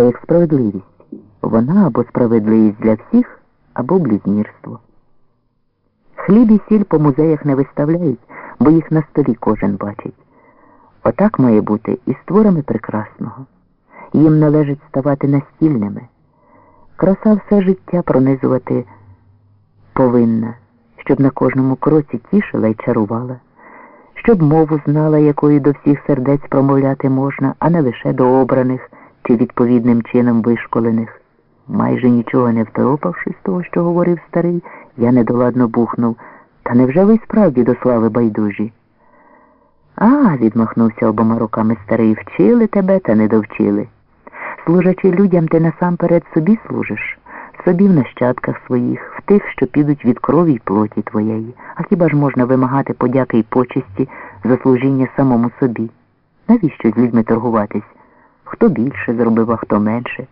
Це як справедливість. Вона або справедливість для всіх, або блюзнірство. Хліб і сіль по музеях не виставляють, бо їх на столі кожен бачить. Отак має бути і з творами прекрасного. Їм належить ставати настільними. Краса все життя пронизувати повинна, щоб на кожному кроці тішила й чарувала, щоб мову знала, якою до всіх сердець промовляти можна, а не лише до обраних чи відповідним чином вишколених. Майже нічого не второпавши з того, що говорив старий, я недоладно бухнув. Та невже ви справді до слави байдужі? А, відмахнувся обома руками старий, вчили тебе та не довчили. Служачи людям, ти насамперед собі служиш, собі в нащадках своїх, в тих, що підуть від крові й плоті твоєї. А хіба ж можна вимагати подяки й почесті за служіння самому собі? Навіщо з людьми торгуватись? Хто більше зробив, а хто менше?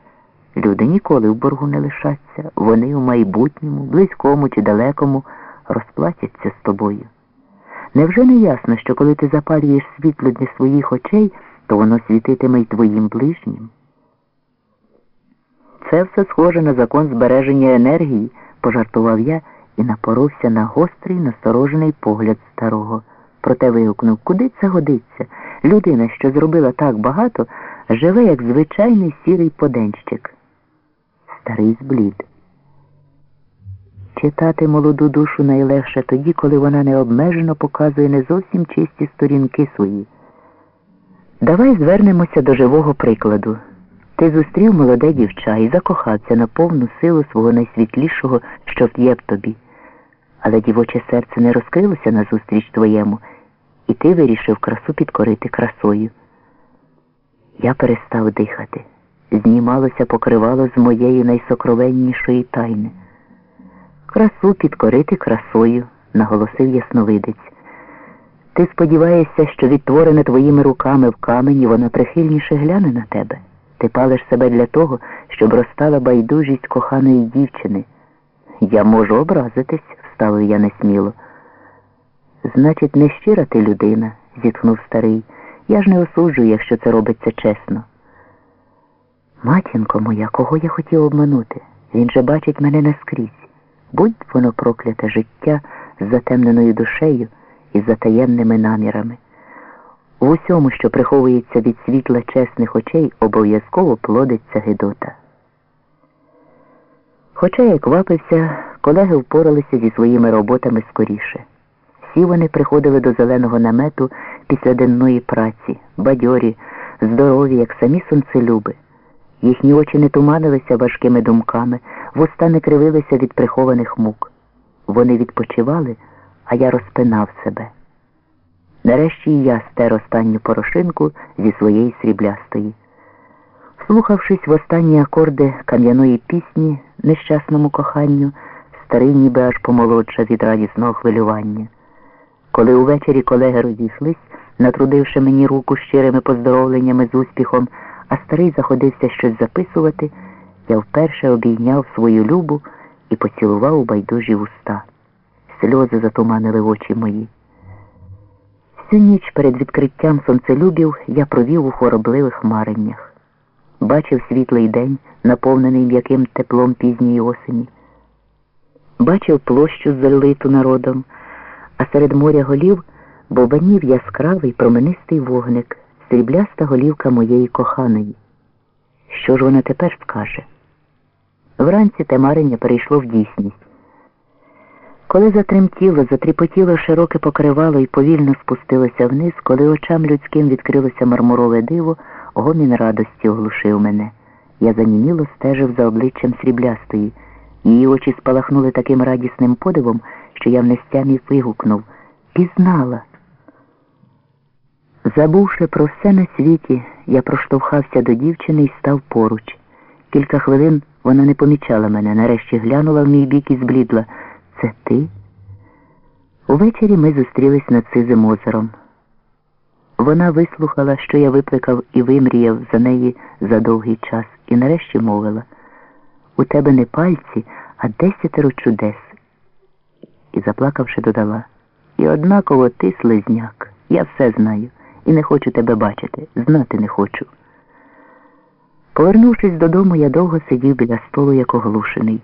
Люди ніколи в боргу не лишаться, вони у майбутньому, близькому чи далекому розплатяться з тобою. Невже не ясно, що коли ти запалюєш світло для своїх очей, то воно світитиме й твоїм ближнім? Це все схоже на закон збереження енергії, пожартував я і напоровся на гострий, насторожений погляд старого. Проте вигукнув, куди це годиться? Людина, що зробила так багато, живе як звичайний сірий поденщик. Старий зблід. Читати молоду душу найлегше тоді, коли вона необмежено показує не зовсім чисті сторінки свої. Давай звернемося до живого прикладу. Ти зустрів молоде дівча і закохався на повну силу свого найсвітлішого, що в'є в тобі. Але дівоче серце не розкрилося назустріч твоєму, і ти вирішив красу підкорити красою. Я перестав дихати. Знімалося покривало з моєї найсокровеннішої тайни. Красу підкорити красою, наголосив Ясновидець. Ти сподіваєшся, що відтворене твоїми руками в камені вона прихильніше гляне на тебе. Ти палиш себе для того, щоб розстала байдужість коханої дівчини. Я можу образитись, вставив я несміло. Значить, нещира ти людина, зітхнув старий. Я ж не осуджую, якщо це робиться чесно. Матінко моя, кого я хотів обманути? Він же бачить мене наскрізь. Будь воно прокляте життя з затемненою душею і затаємними намірами. В усьому, що приховується від світла чесних очей, обов'язково плодиться Гедота. Хоча я квапився, колеги впоралися зі своїми роботами скоріше. Всі вони приходили до зеленого намету після денної праці, бадьорі, здорові, як самі сонцелюби. Їхні очі не туманилися важкими думками, вуста не кривилися від прихованих мук. Вони відпочивали, а я розпинав себе. Нарешті і я стер останню порошинку зі своєї сріблястої. Слухавшись в останні акорди кам'яної пісні нещасному коханню, старий ніби аж помолодша від радісного хвилювання. Коли увечері колеги розійшлись, натрудивши мені руку щирими поздоровленнями з успіхом, а старий заходився щось записувати, я вперше обійняв свою любу і поцілував у байдужі вуста. Сльози затуманили очі мої. Всю ніч перед відкриттям сонцелюбів я провів у хоробливих мареннях. Бачив світлий день, наповнений м'яким теплом пізньої осені. Бачив площу залиту народом, а серед моря голів бовбанів яскравий променистий вогник, срібляста голівка моєї коханої. Що ж вона тепер скаже? Вранці те марення перейшло в дійсність. Коли затремтіло, затріпотіло широке покривало і повільно спустилося вниз, коли очам людським відкрилося мармурове диво, гомін радості оглушив мене. Я заніміло стежив за обличчям сріблястої. Її очі спалахнули таким радісним подивом, що я в нестямі вигукнув Пізнала. Забувши про все на світі, я проштовхався до дівчини і став поруч. Кілька хвилин вона не помічала мене, нарешті глянула в мій бік і зблідла. Це ти? Увечері ми зустрілись над Сизим озером. Вона вислухала, що я викликав і вимріяв за неї за довгий час, і нарешті мовила у тебе не пальці, а десятеро чудес. І, заплакавши, додала І однаково ти слизняк. Я все знаю і не хочу тебе бачити, знати не хочу. Повернувшись додому, я довго сидів біля столу, як оглушений.